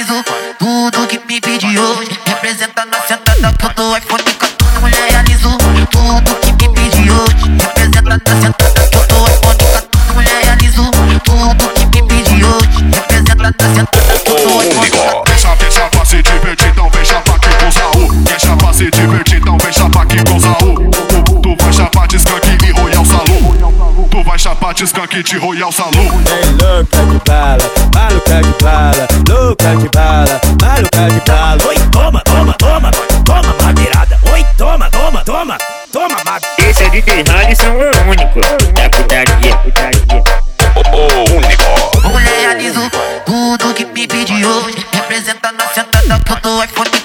avisou Tudo que me pediu. Hoje Representa na sentada todo iPhone 14 Mulher realizou Tudo que me pediu. Hoje Representa na sentada todo iPhone 14 Mulher realizou Tudo que me pediu. Representa na sentada todo iPhone 14 Deixa, deixa pra se divertir Então vem chapar aqui com o Saúl Deixa pra se divertir Então vem chapar que com o Tu vai chapar de skunk e royal Tu vai chapar de skunk de royal salu. Hey louco, tá de bala maluca de bala, louca de bala, maluca de bala. Oi, toma, toma, toma, toma madeirada. Oi, toma, toma, toma, toma madeirada. Esse é de Alisson é o único. É putaria, putaria. O único. Mulher tudo que me pediu Representa na sentada que eu tô iPhone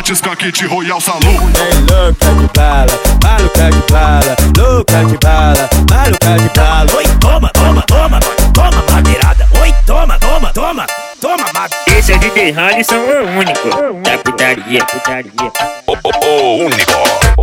Skunk de Royal Salão. Vem louca de bala, maluca de bala, louca de bala, maluca de bala. Oi, toma, toma, toma, toma madeirada. Oi, toma, toma, toma, toma madeirada. Esse é de Alisson é o único. É putaria, putaria. O único.